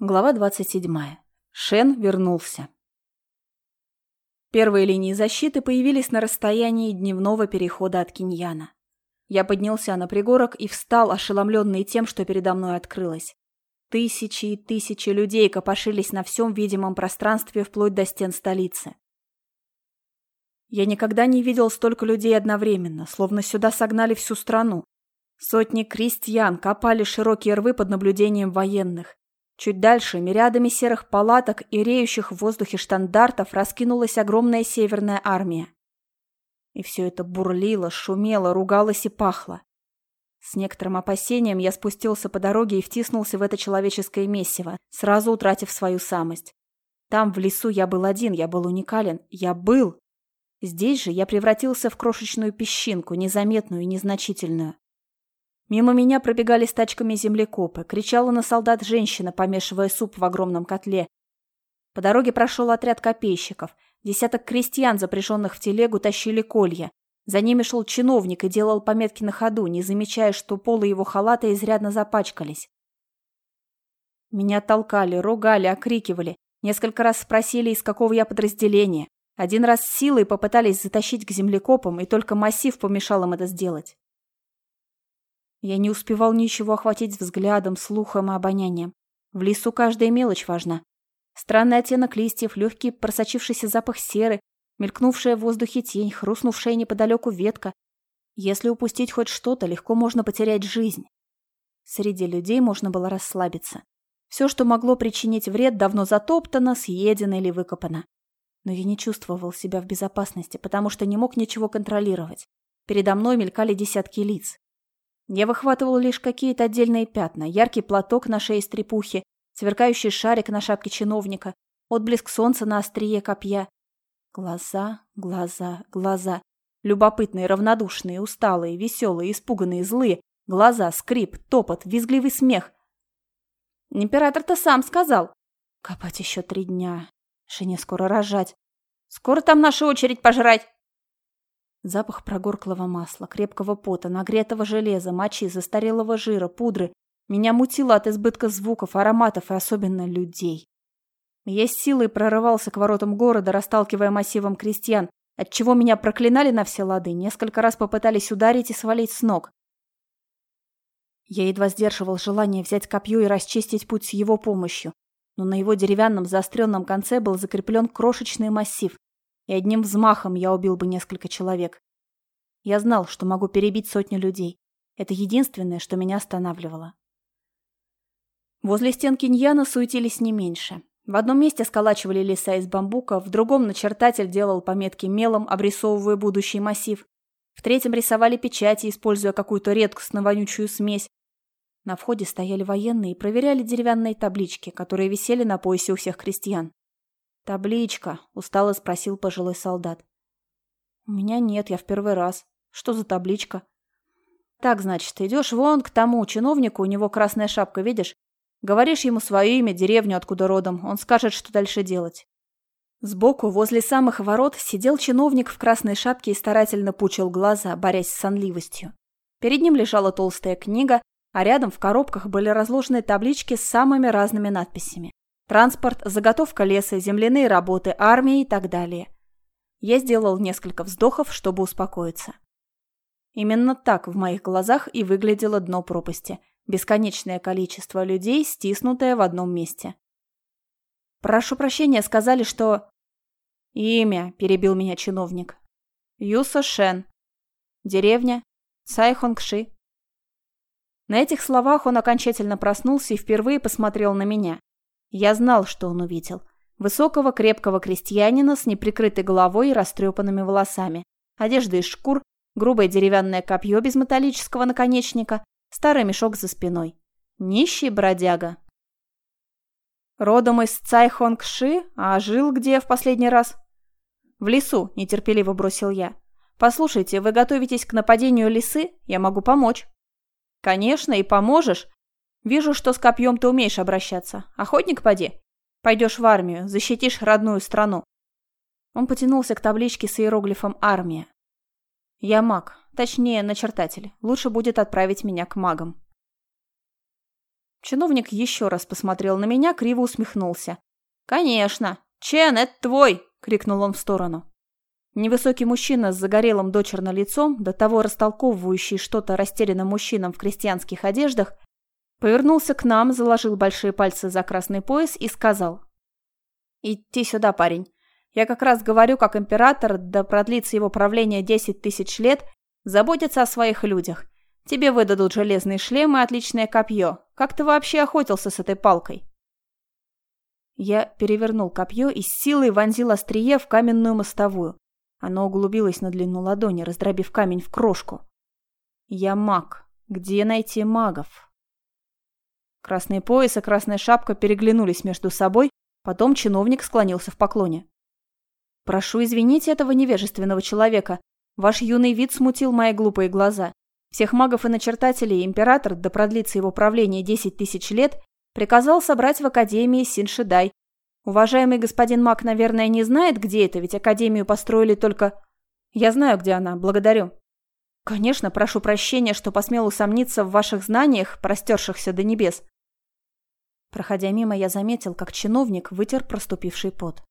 Глава 27. Шен вернулся. Первые линии защиты появились на расстоянии дневного перехода от Киньяна. Я поднялся на пригорок и встал, ошеломленный тем, что передо мной открылось. Тысячи и тысячи людей копошились на всем видимом пространстве вплоть до стен столицы. Я никогда не видел столько людей одновременно, словно сюда согнали всю страну. Сотни крестьян копали широкие рвы под наблюдением военных. Чуть дальше, мириадами серых палаток и реющих в воздухе штандартов, раскинулась огромная северная армия. И все это бурлило, шумело, ругалось и пахло. С некоторым опасением я спустился по дороге и втиснулся в это человеческое месиво, сразу утратив свою самость. Там, в лесу, я был один, я был уникален. Я был! Здесь же я превратился в крошечную песчинку, незаметную и незначительную. Мимо меня пробегали с тачками землекопы, кричала на солдат женщина, помешивая суп в огромном котле. По дороге прошел отряд копейщиков. Десяток крестьян, запряженных в телегу, тащили колья. За ними шел чиновник и делал пометки на ходу, не замечая, что полы его халата изрядно запачкались. Меня толкали, ругали, окрикивали. Несколько раз спросили, из какого я подразделения. Один раз силой попытались затащить к землекопам, и только массив помешал им это сделать. Я не успевал ничего охватить взглядом, слухом и обонянием. В лесу каждая мелочь важна. Странный оттенок листьев, легкий просочившийся запах серы, мелькнувшая в воздухе тень, хрустнувшая неподалеку ветка. Если упустить хоть что-то, легко можно потерять жизнь. Среди людей можно было расслабиться. Все, что могло причинить вред, давно затоптано, съедено или выкопано. Но я не чувствовал себя в безопасности, потому что не мог ничего контролировать. Передо мной мелькали десятки лиц. Я выхватывал лишь какие-то отдельные пятна, яркий платок на шее стрепухи, сверкающий шарик на шапке чиновника, отблеск солнца на острие копья. Глаза, глаза, глаза. Любопытные, равнодушные, усталые, веселые, испуганные, злые. Глаза, скрип, топот, визгливый смех. Император-то сам сказал. Копать еще три дня. Жене скоро рожать. Скоро там наша очередь пожрать. Запах прогорклого масла, крепкого пота, нагретого железа, мочи, застарелого жира, пудры. Меня мутило от избытка звуков, ароматов и особенно людей. Я с силой прорывался к воротам города, расталкивая массивом крестьян, отчего меня проклинали на все лады, несколько раз попытались ударить и свалить с ног. Я едва сдерживал желание взять копье и расчистить путь с его помощью, но на его деревянном заостренном конце был закреплен крошечный массив, и одним взмахом я убил бы несколько человек. Я знал, что могу перебить сотню людей. Это единственное, что меня останавливало. Возле стен Киньяна суетились не меньше. В одном месте сколачивали леса из бамбука, в другом начертатель делал пометки мелом, обрисовывая будущий массив. В третьем рисовали печати, используя какую-то редкостно вонючую смесь. На входе стояли военные и проверяли деревянные таблички, которые висели на поясе у всех крестьян. «Табличка?» – устало спросил пожилой солдат. «У меня нет, я в первый раз. Что за табличка?» «Так, значит, идешь вон к тому чиновнику, у него красная шапка, видишь? Говоришь ему свое имя, деревню, откуда родом. Он скажет, что дальше делать». Сбоку, возле самых ворот, сидел чиновник в красной шапке и старательно пучил глаза, борясь с сонливостью. Перед ним лежала толстая книга, а рядом в коробках были разложены таблички с самыми разными надписями. Транспорт, заготовка леса, земляные работы, армия и так далее. Я сделал несколько вздохов, чтобы успокоиться. Именно так в моих глазах и выглядело дно пропасти. Бесконечное количество людей, стиснутое в одном месте. «Прошу прощения, сказали, что...» «Имя», – перебил меня чиновник. «Юса Шен. Деревня. Сайхонгши». На этих словах он окончательно проснулся и впервые посмотрел на меня. Я знал, что он увидел. Высокого крепкого крестьянина с неприкрытой головой и растрепанными волосами. Одежда из шкур, грубое деревянное копье без металлического наконечника, старый мешок за спиной. Нищий бродяга. Родом из Цайхонгши, а жил где в последний раз? В лесу, нетерпеливо бросил я. Послушайте, вы готовитесь к нападению лисы? Я могу помочь. Конечно, и поможешь, Вижу, что с копьем ты умеешь обращаться. Охотник поди. Пойдешь в армию, защитишь родную страну. Он потянулся к табличке с иероглифом «Армия». Я маг, точнее, начертатель. Лучше будет отправить меня к магам. Чиновник еще раз посмотрел на меня, криво усмехнулся. «Конечно! Чен, это твой!» — крикнул он в сторону. Невысокий мужчина с загорелым дочерно лицом, до того растолковывающий что-то растерянным мужчинам в крестьянских одеждах, повернулся к нам, заложил большие пальцы за красный пояс и сказал. «Идти сюда, парень. Я как раз говорю, как император, да продлится его правление десять тысяч лет, заботится о своих людях. Тебе выдадут железный шлем и отличное копье. Как ты вообще охотился с этой палкой?» Я перевернул копье и с силой вонзил острие в каменную мостовую. Оно углубилось на длину ладони, раздробив камень в крошку. «Я маг. Где найти магов?» Красный пояс и красная шапка переглянулись между собой, потом чиновник склонился в поклоне. «Прошу извинить этого невежественного человека. Ваш юный вид смутил мои глупые глаза. Всех магов и начертателей император, да продлится его правление десять тысяч лет, приказал собрать в Академии Синшидай. Уважаемый господин маг, наверное, не знает, где это, ведь Академию построили только... Я знаю, где она, благодарю. Конечно, прошу прощения, что посмел усомниться в ваших знаниях, простершихся до небес. Проходя мимо, я заметил, как чиновник вытер проступивший пот.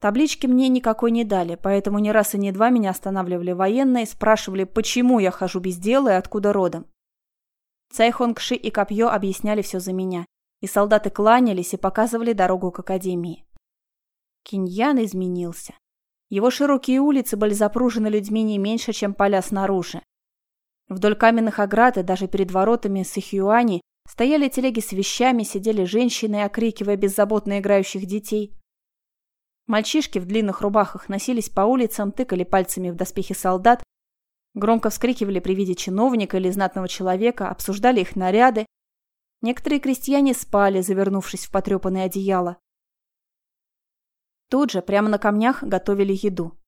Таблички мне никакой не дали, поэтому ни раз и ни два меня останавливали военные, спрашивали, почему я хожу без дела и откуда родом. Цайхонгши и Копье объясняли все за меня, и солдаты кланялись и показывали дорогу к академии. Киньян изменился. Его широкие улицы были запружены людьми не меньше, чем поля снаружи. Вдоль каменных оград и даже перед воротами Сахюани стояли телеги с вещами, сидели женщины, окрикивая беззаботно играющих детей. Мальчишки в длинных рубахах носились по улицам, тыкали пальцами в доспехи солдат, громко вскрикивали при виде чиновника или знатного человека, обсуждали их наряды. Некоторые крестьяне спали, завернувшись в потрепанное одеяло. Тут же, прямо на камнях, готовили еду.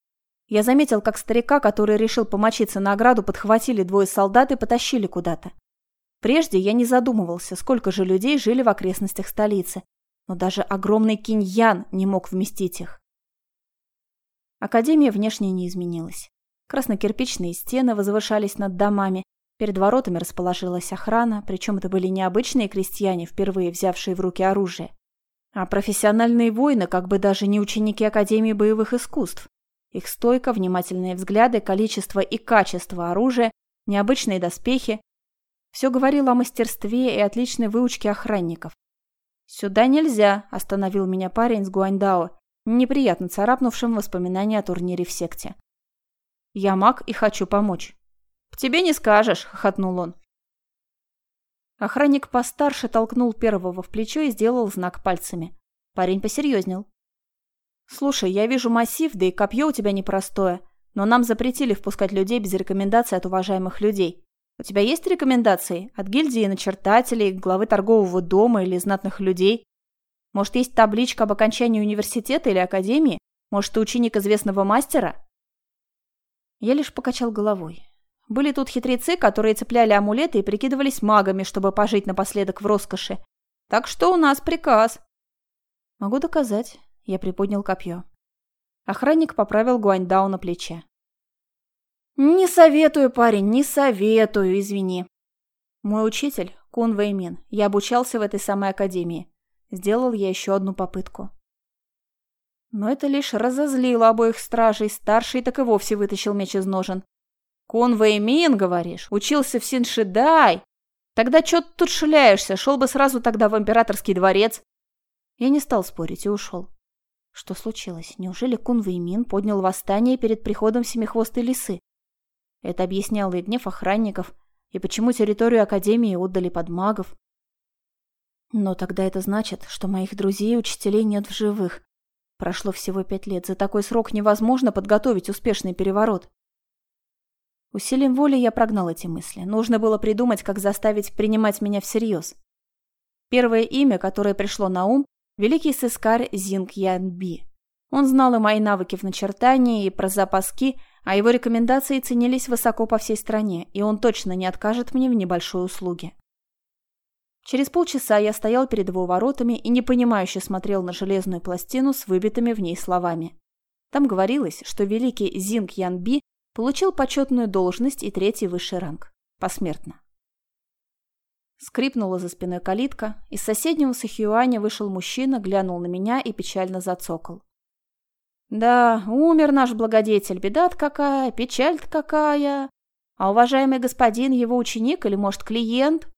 Я заметил, как старика, который решил помочиться на ограду, подхватили двое солдат и потащили куда-то. Прежде я не задумывался, сколько же людей жили в окрестностях столицы, но даже огромный киньян не мог вместить их. Академия внешне не изменилась. Краснокирпичные стены возвышались над домами, перед воротами расположилась охрана, причем это были необычные крестьяне, впервые взявшие в руки оружие, а профессиональные воины, как бы даже не ученики Академии боевых искусств. Их стойка, внимательные взгляды, количество и качество оружия, необычные доспехи – все говорило о мастерстве и отличной выучке охранников. «Сюда нельзя», – остановил меня парень с Гуаньдао, неприятно царапнувшим воспоминания о турнире в секте. «Я маг и хочу помочь». «Тебе не скажешь», – хохотнул он. Охранник постарше толкнул первого в плечо и сделал знак пальцами. Парень посерьезнел. «Слушай, я вижу массив, да и копье у тебя непростое, но нам запретили впускать людей без рекомендаций от уважаемых людей. У тебя есть рекомендации? От гильдии начертателей, главы торгового дома или знатных людей? Может, есть табличка об окончании университета или академии? Может, ты ученик известного мастера?» Я лишь покачал головой. Были тут хитрецы, которые цепляли амулеты и прикидывались магами, чтобы пожить напоследок в роскоши. Так что у нас приказ. Могу доказать. Я приподнял копье. Охранник поправил Гуаньдау на плече. «Не советую, парень, не советую, извини». Мой учитель – Кун Вэймин. Я обучался в этой самой академии. Сделал я еще одну попытку. Но это лишь разозлило обоих стражей. Старший так и вовсе вытащил меч из ножен. «Кун Вэймин, говоришь? Учился в Синшидай? Тогда чё ты тут шляешься? Шел бы сразу тогда в императорский дворец». Я не стал спорить и ушел. Что случилось? Неужели Кун Вэймин поднял восстание перед приходом семихвостой лисы? Это объясняло и гнев охранников, и почему территорию Академии отдали под магов. Но тогда это значит, что моих друзей и учителей нет в живых. Прошло всего пять лет. За такой срок невозможно подготовить успешный переворот. Усилием воли я прогнал эти мысли. Нужно было придумать, как заставить принимать меня всерьез. Первое имя, которое пришло на ум – великий сыскарь Зинг Ян Би. Он знал и мои навыки в начертании, и про запаски – а его рекомендации ценились высоко по всей стране, и он точно не откажет мне в небольшой услуге. Через полчаса я стоял перед его воротами и непонимающе смотрел на железную пластину с выбитыми в ней словами. Там говорилось, что великий Зинг Ян Би получил почетную должность и третий высший ранг. Посмертно. Скрипнула за спиной калитка, из соседнего Сахиуаня вышел мужчина, глянул на меня и печально зацокал. «Да, умер наш благодетель, беда-то какая, печаль-то какая. А уважаемый господин его ученик или, может, клиент?»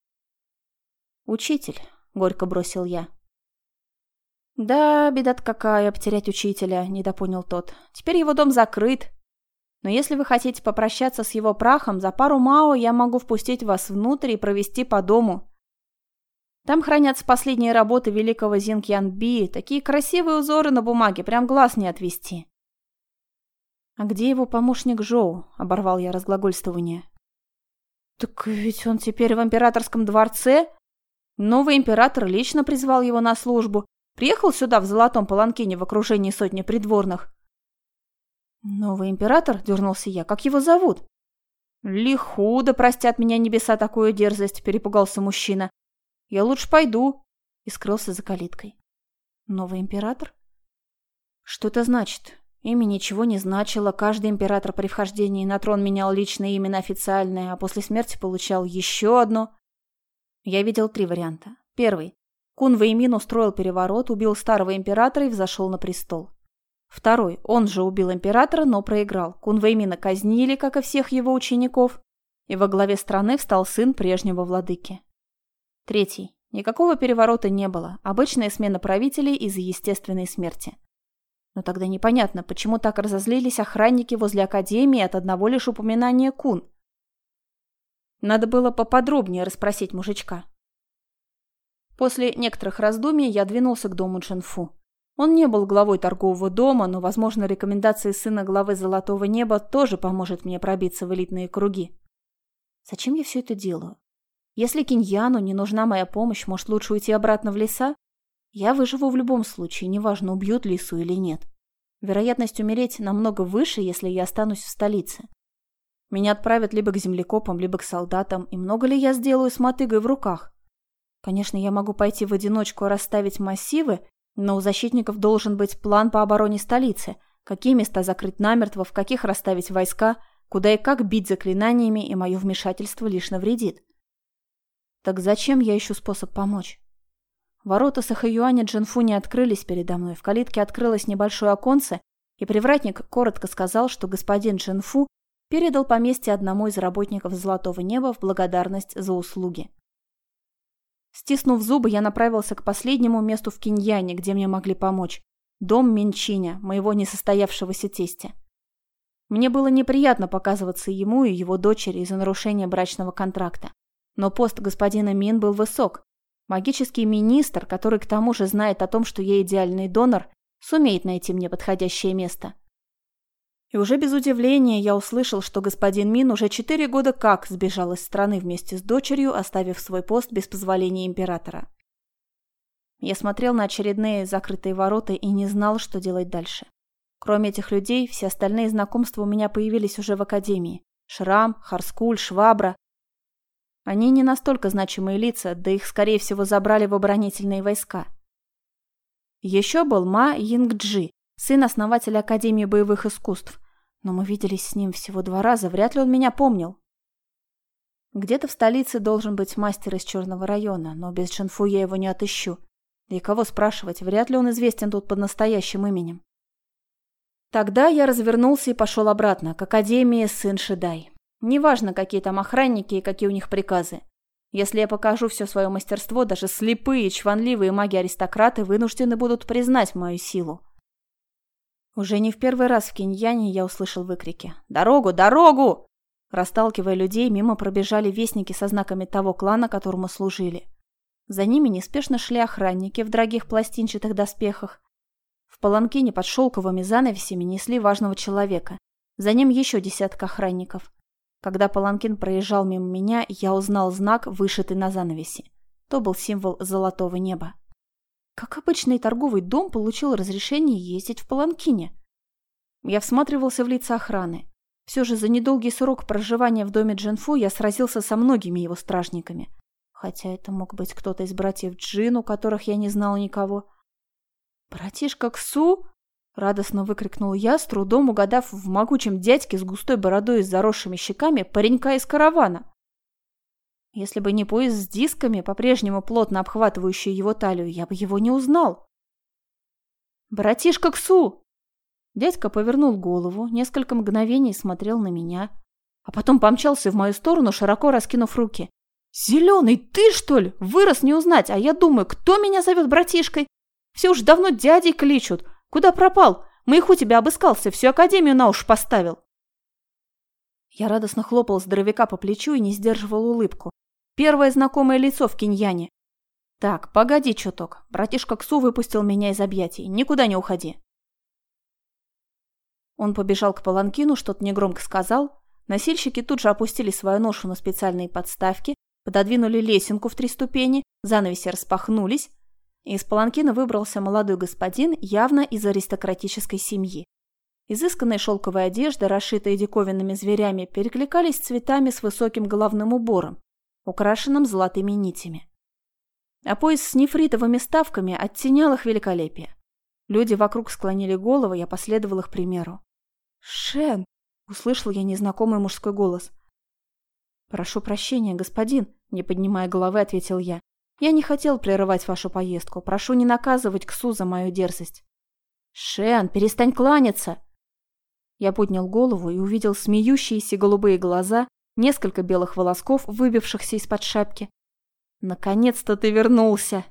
«Учитель», — горько бросил я. «Да, беда-то какая, потерять учителя», — недопонял тот. «Теперь его дом закрыт. Но если вы хотите попрощаться с его прахом, за пару мао я могу впустить вас внутрь и провести по дому. Там хранятся последние работы великого Зинкьян Би, такие красивые узоры на бумаге, прям глаз не отвести». «А где его помощник Жоу?» — оборвал я разглагольствование. «Так ведь он теперь в императорском дворце?» Новый император лично призвал его на службу. Приехал сюда в золотом паланкине в окружении сотни придворных. «Новый император?» – дернулся я. «Как его зовут?» «Лихуда, простят меня небеса такую дерзость», – перепугался мужчина. «Я лучше пойду», – и скрылся за калиткой. «Новый император?» «Что это значит?» Имя ничего не значило, каждый император при вхождении на трон менял личное имя на официальное, а после смерти получал еще одно. Я видел три варианта. Первый. Кун Вэймин устроил переворот, убил старого императора и взошел на престол. Второй. Он же убил императора, но проиграл. Кун Вэймина казнили, как и всех его учеников, и во главе страны встал сын прежнего владыки. Третий. Никакого переворота не было. Обычная смена правителей из-за естественной смерти. Но тогда непонятно, почему так разозлились охранники возле Академии от одного лишь упоминания Кун. Надо было поподробнее расспросить мужичка. После некоторых раздумий я двинулся к дому Джинфу. Он не был главой торгового дома, но, возможно, рекомендации сына главы Золотого Неба тоже поможет мне пробиться в элитные круги. Зачем я все это делаю? Если Киньяну не нужна моя помощь, может, лучше уйти обратно в леса? Я выживу в любом случае, неважно, убьют лису или нет. Вероятность умереть намного выше, если я останусь в столице. Меня отправят либо к землекопам, либо к солдатам, и много ли я сделаю с мотыгой в руках? Конечно, я могу пойти в одиночку и расставить массивы, но у защитников должен быть план по обороне столицы. Какие места закрыть намертво, в каких расставить войска, куда и как бить заклинаниями, и мое вмешательство лишь навредит. Так зачем я ищу способ помочь? Ворота Сахаюаня Джинфу не открылись передо мной. В калитке открылось небольшое оконце, и привратник коротко сказал, что господин Джинфу передал поместье одному из работников Золотого Неба в благодарность за услуги. Стиснув зубы, я направился к последнему месту в Киньяне, где мне могли помочь. Дом Минчиня, моего несостоявшегося тестя. Мне было неприятно показываться ему и его дочери из-за нарушения брачного контракта. Но пост господина Мин был высок. Магический министр, который к тому же знает о том, что я идеальный донор, сумеет найти мне подходящее место. И уже без удивления я услышал, что господин Мин уже четыре года как сбежал из страны вместе с дочерью, оставив свой пост без позволения императора. Я смотрел на очередные закрытые ворота и не знал, что делать дальше. Кроме этих людей, все остальные знакомства у меня появились уже в академии. Шрам, Харскуль, Швабра. Они не настолько значимые лица, да их, скорее всего, забрали в оборонительные войска. Еще был Ма Йингджи, сын основателя Академии боевых искусств. Но мы виделись с ним всего два раза, вряд ли он меня помнил. Где-то в столице должен быть мастер из Черного района, но без Джинфу я его не отыщу. И кого спрашивать, вряд ли он известен тут под настоящим именем. Тогда я развернулся и пошел обратно, к Академии Сын Шидай. Неважно, какие там охранники и какие у них приказы. Если я покажу все свое мастерство, даже слепые, чванливые маги-аристократы вынуждены будут признать мою силу. Уже не в первый раз в Киньяне я услышал выкрики «Дорогу! Дорогу!». Расталкивая людей, мимо пробежали вестники со знаками того клана, которому служили. За ними неспешно шли охранники в дорогих пластинчатых доспехах. В паланкине под шелковыми занавесями несли важного человека. За ним еще десятка охранников. Когда паланкин проезжал мимо меня, я узнал знак, вышитый на занавесе. То был символ золотого неба. Как обычный торговый дом получил разрешение ездить в Паланкине? Я всматривался в лица охраны. Все же за недолгий срок проживания в доме Джинфу я сразился со многими его стражниками. Хотя это мог быть кто-то из братьев Джин, у которых я не знал никого. «Братишка Ксу?» — радостно выкрикнул я, с трудом угадав в могучем дядьке с густой бородой и заросшими щеками паренька из каравана. Если бы не пояс с дисками, по-прежнему плотно обхватывающий его талию, я бы его не узнал. «Братишка Ксу!» Дядька повернул голову, несколько мгновений смотрел на меня, а потом помчался в мою сторону, широко раскинув руки. «Зеленый, ты что ли? Вырос не узнать, а я думаю, кто меня зовет братишкой? Все уж давно дядей кличут. Куда пропал? Моих у тебя обыскался, всю академию на уши поставил». Я радостно хлопал здоровяка по плечу и не сдерживал улыбку. Первое знакомое лицо в киньяне. «Так, погоди чуток. Братишка Ксу выпустил меня из объятий. Никуда не уходи». Он побежал к паланкину, что-то негромко сказал. Носильщики тут же опустили свою ношу на специальные подставки, пододвинули лесенку в три ступени, занавеси распахнулись, из паланкина выбрался молодой господин, явно из аристократической семьи. Изысканная шелковая одежда, расшитая диковинными зверями, перекликались цветами с высоким головным убором, украшенным золотыми нитями. А пояс с нефритовыми ставками оттенял их великолепие. Люди вокруг склонили головы, я последовал их примеру. «Шен!» — услышал я незнакомый мужской голос. «Прошу прощения, господин», — не поднимая головы, ответил я. «Я не хотел прерывать вашу поездку. Прошу не наказывать Ксу за мою дерзость». «Шен, перестань кланяться!» Я поднял голову и увидел смеющиеся голубые глаза, несколько белых волосков, выбившихся из-под шапки. «Наконец-то ты вернулся!»